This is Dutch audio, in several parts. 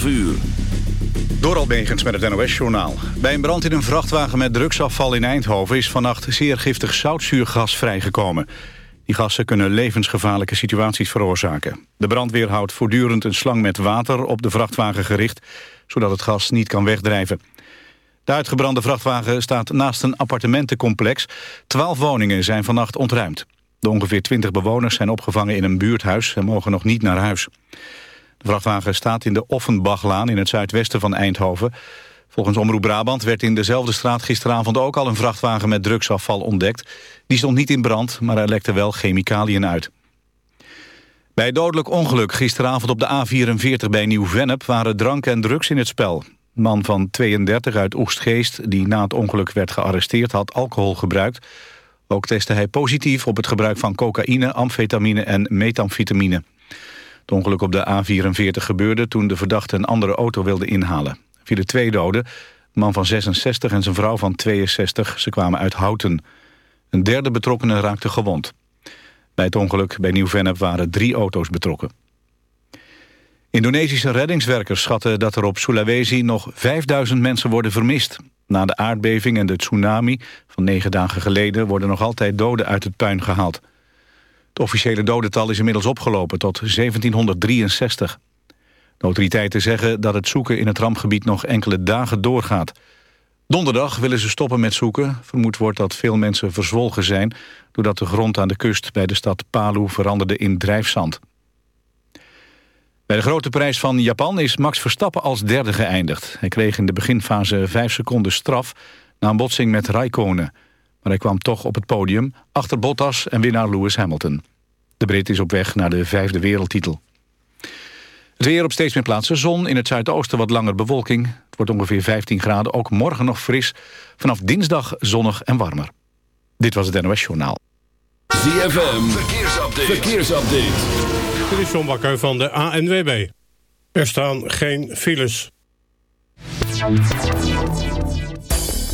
12 uur. Door met het NOS-journaal. Bij een brand in een vrachtwagen met drugsafval in Eindhoven... is vannacht zeer giftig zoutzuurgas vrijgekomen. Die gassen kunnen levensgevaarlijke situaties veroorzaken. De brandweer houdt voortdurend een slang met water op de vrachtwagen gericht... zodat het gas niet kan wegdrijven. De uitgebrande vrachtwagen staat naast een appartementencomplex. Twaalf woningen zijn vannacht ontruimd. De ongeveer twintig bewoners zijn opgevangen in een buurthuis... en mogen nog niet naar huis. De vrachtwagen staat in de Offenbachlaan in het zuidwesten van Eindhoven. Volgens Omroep Brabant werd in dezelfde straat gisteravond ook al een vrachtwagen met drugsafval ontdekt. Die stond niet in brand, maar er lekte wel chemicaliën uit. Bij dodelijk ongeluk gisteravond op de A44 bij Nieuw-Vennep waren drank en drugs in het spel. Een man van 32 uit Oostgeest, die na het ongeluk werd gearresteerd, had alcohol gebruikt. Ook testte hij positief op het gebruik van cocaïne, amfetamine en metamfetamine. Het ongeluk op de A44 gebeurde toen de verdachte een andere auto wilde inhalen. Er twee doden, een man van 66 en zijn vrouw van 62. Ze kwamen uit Houten. Een derde betrokkenen raakte gewond. Bij het ongeluk bij Nieuw-Vennep waren drie auto's betrokken. Indonesische reddingswerkers schatten dat er op Sulawesi nog 5000 mensen worden vermist. Na de aardbeving en de tsunami van negen dagen geleden... worden nog altijd doden uit het puin gehaald. Het officiële dodental is inmiddels opgelopen tot 1763. De autoriteiten zeggen dat het zoeken in het rampgebied nog enkele dagen doorgaat. Donderdag willen ze stoppen met zoeken. Vermoed wordt dat veel mensen verzwolgen zijn... doordat de grond aan de kust bij de stad Palu veranderde in drijfzand. Bij de grote prijs van Japan is Max Verstappen als derde geëindigd. Hij kreeg in de beginfase vijf seconden straf... na een botsing met Raikkonen... Maar hij kwam toch op het podium achter Bottas en winnaar Lewis Hamilton. De Brit is op weg naar de vijfde wereldtitel. Het weer op steeds meer plaatsen. Zon, in het zuidoosten wat langer bewolking. Het wordt ongeveer 15 graden, ook morgen nog fris. Vanaf dinsdag zonnig en warmer. Dit was het NOS Journaal. ZFM, verkeersupdate. verkeersupdate. Dit is John Bakker van de ANWB. Er staan geen files.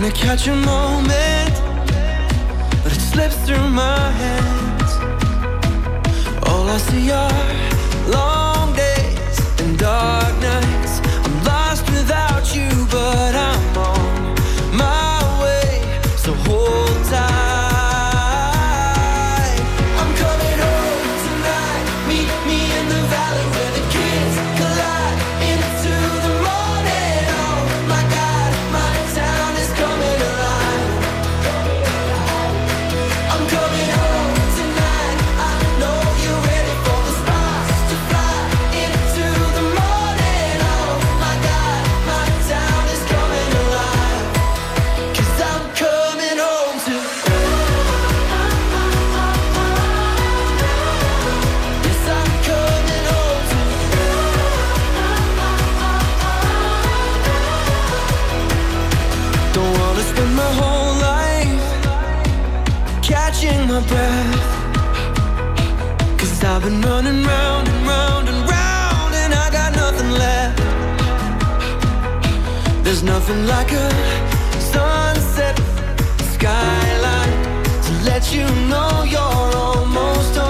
Trying to catch a moment But it slips through my hands. All I see are long Nothing like a sunset skyline to let you know you're almost home.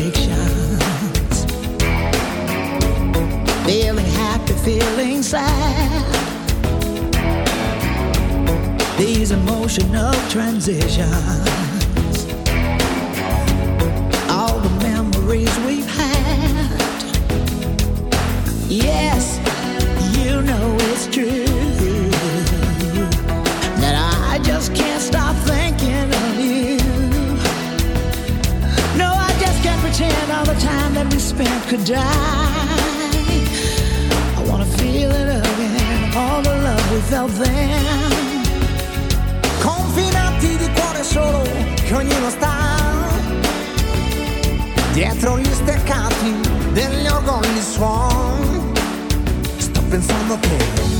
predictions. Feeling happy, feeling sad. These emotional transitions. dietro gli steccati degli orgogli suon. Sto pensando a te.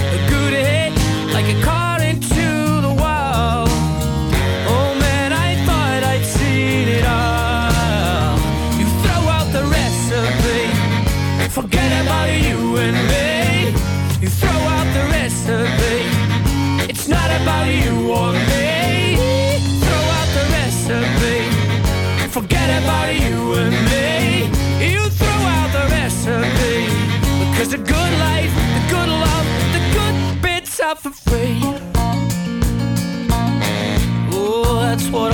for free. Oh, that's what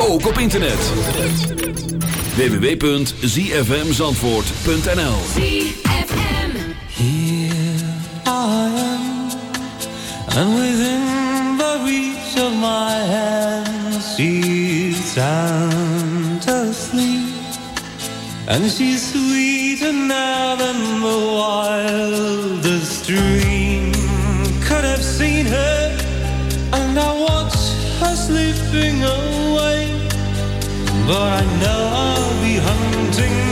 ook op internet. www.zfmzandvoort.nl ZFM Here I am And within the reach of my hand She's sound asleep And she's sweeter now than the wildest dream Could have seen her And I watch her sleeping away But I know I'll be hunting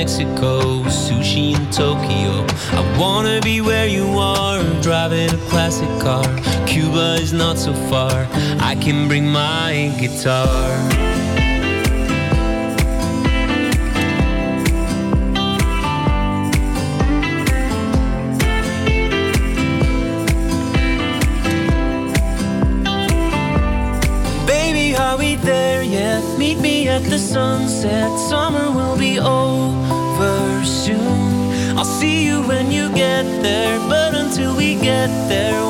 Mexico, see you when you get there, but until we get there,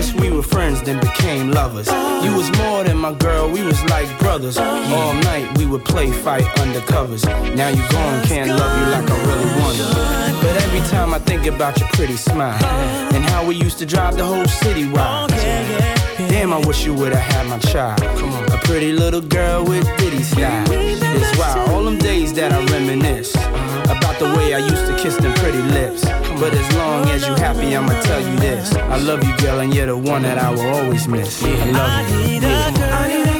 First we were friends, then became lovers. You was more than my girl, we was like brothers. All night we would play fight undercovers. Now you gone, can't love you like I really wanted. But every time I think about your pretty smile and how we used to drive the whole city wild. Damn, I wish you would've had my child. Come on, a pretty little girl with ditty style. It's why all them days that I reminisce about the way I used to kiss them pretty lips. But as long as you happy, I'ma tell you this. I love you, girl, and you're the one that I will always miss. I love you.